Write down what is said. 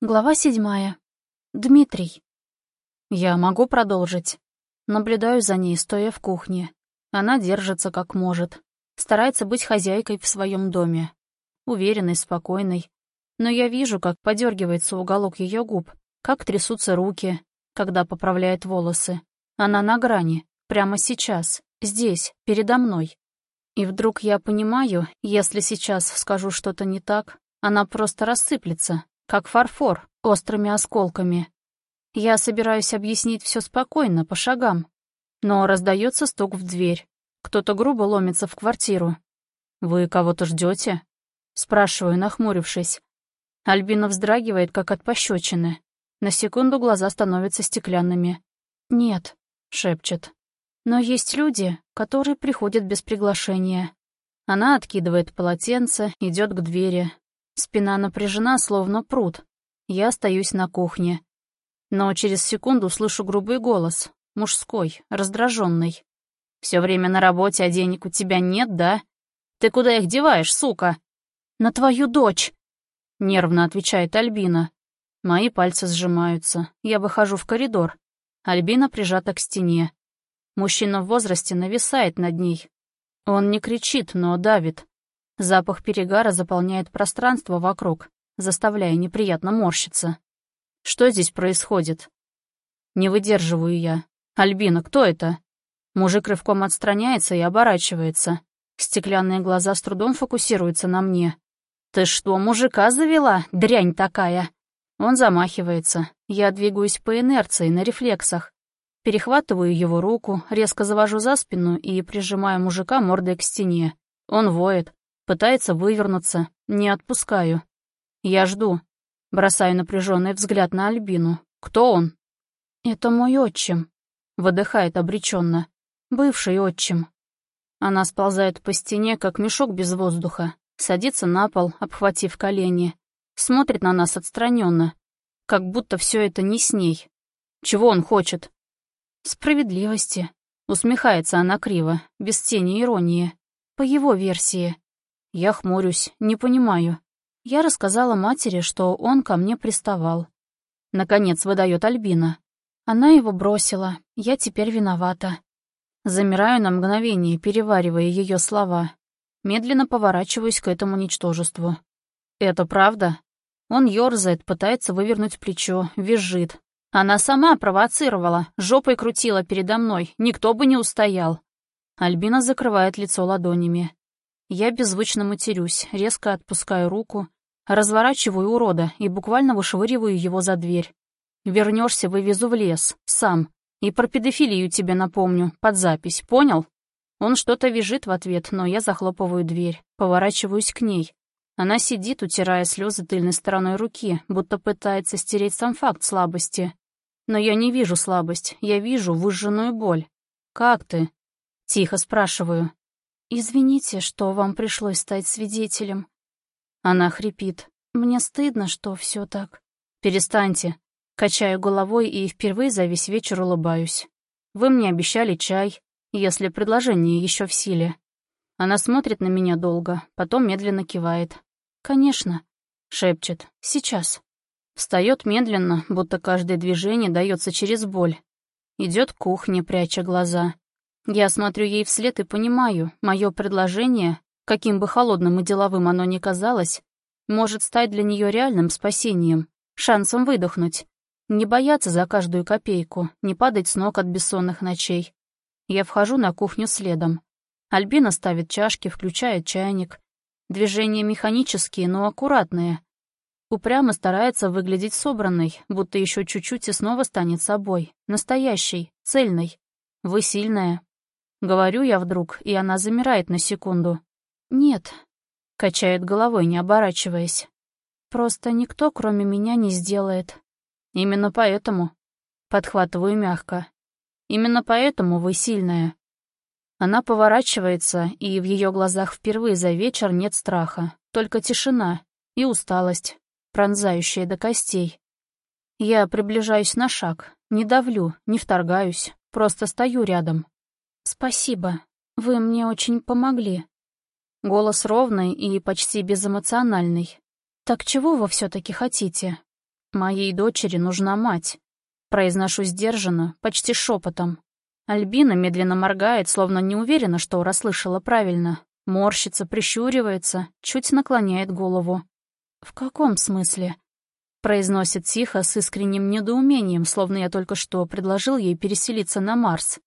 Глава седьмая. Дмитрий. Я могу продолжить. Наблюдаю за ней, стоя в кухне. Она держится как может. Старается быть хозяйкой в своем доме. Уверенной, спокойной. Но я вижу, как подергивается уголок ее губ, как трясутся руки, когда поправляет волосы. Она на грани, прямо сейчас, здесь, передо мной. И вдруг я понимаю, если сейчас скажу что-то не так, она просто рассыплется, как фарфор, острыми осколками. Я собираюсь объяснить все спокойно, по шагам. Но раздается стук в дверь. Кто-то грубо ломится в квартиру. «Вы кого-то ждете? Спрашиваю, нахмурившись. Альбина вздрагивает, как от пощечины. На секунду глаза становятся стеклянными. «Нет», — шепчет. «Но есть люди, которые приходят без приглашения». Она откидывает полотенце, идет к двери, Спина напряжена, словно пруд. Я остаюсь на кухне. Но через секунду слышу грубый голос, мужской, раздраженный. Все время на работе, а денег у тебя нет, да? Ты куда их деваешь, сука?» «На твою дочь!» — нервно отвечает Альбина. Мои пальцы сжимаются. Я выхожу в коридор. Альбина прижата к стене. Мужчина в возрасте нависает над ней. Он не кричит, но давит. Запах перегара заполняет пространство вокруг, заставляя неприятно морщиться. Что здесь происходит? Не выдерживаю я. Альбина, кто это? Мужик рывком отстраняется и оборачивается. Стеклянные глаза с трудом фокусируются на мне. «Ты что, мужика завела? Дрянь такая!» Он замахивается. Я двигаюсь по инерции, на рефлексах. Перехватываю его руку, резко завожу за спину и прижимаю мужика мордой к стене. Он воет. Пытается вывернуться. Не отпускаю. Я жду. Бросаю напряженный взгляд на Альбину. Кто он? Это мой отчим. Выдыхает обреченно. Бывший отчим. Она сползает по стене, как мешок без воздуха. Садится на пол, обхватив колени. Смотрит на нас отстраненно, как будто все это не с ней. Чего он хочет? Справедливости. Усмехается она криво, без тени иронии. По его версии. Я хмурюсь, не понимаю. Я рассказала матери, что он ко мне приставал. Наконец выдает Альбина. Она его бросила, я теперь виновата. Замираю на мгновение, переваривая ее слова. Медленно поворачиваюсь к этому ничтожеству. Это правда? Он ёрзает, пытается вывернуть плечо, визжит. Она сама провоцировала, жопой крутила передо мной, никто бы не устоял. Альбина закрывает лицо ладонями. Я беззвучно матерюсь, резко отпускаю руку, разворачиваю урода и буквально вышвыриваю его за дверь. Вернешься, вывезу в лес, сам. И про педофилию тебе напомню, под запись, понял? Он что-то вяжет в ответ, но я захлопываю дверь, поворачиваюсь к ней. Она сидит, утирая слезы тыльной стороной руки, будто пытается стереть сам факт слабости. Но я не вижу слабость, я вижу выжженную боль. «Как ты?» Тихо спрашиваю. «Извините, что вам пришлось стать свидетелем». Она хрипит. «Мне стыдно, что все так». «Перестаньте». Качаю головой и впервые за весь вечер улыбаюсь. «Вы мне обещали чай, если предложение еще в силе». Она смотрит на меня долго, потом медленно кивает. «Конечно», — шепчет. «Сейчас». Встает медленно, будто каждое движение дается через боль. Идет к кухне, пряча глаза. Я смотрю ей вслед и понимаю, мое предложение, каким бы холодным и деловым оно ни казалось, может стать для нее реальным спасением, шансом выдохнуть, не бояться за каждую копейку, не падать с ног от бессонных ночей. Я вхожу на кухню следом. Альбина ставит чашки, включает чайник. Движения механические, но аккуратные. Упрямо старается выглядеть собранной, будто еще чуть-чуть и снова станет собой. Настоящей, цельной. Вы сильная, Говорю я вдруг, и она замирает на секунду. «Нет», — качает головой, не оборачиваясь. «Просто никто, кроме меня, не сделает». «Именно поэтому», — подхватываю мягко. «Именно поэтому вы сильная». Она поворачивается, и в ее глазах впервые за вечер нет страха, только тишина и усталость, пронзающая до костей. Я приближаюсь на шаг, не давлю, не вторгаюсь, просто стою рядом, «Спасибо. Вы мне очень помогли». Голос ровный и почти безэмоциональный. «Так чего вы все таки хотите?» Моей дочери нужна мать. Произношу сдержанно, почти шепотом. Альбина медленно моргает, словно не уверена, что расслышала правильно. Морщится, прищуривается, чуть наклоняет голову. «В каком смысле?» Произносит тихо, с искренним недоумением, словно я только что предложил ей переселиться на Марс.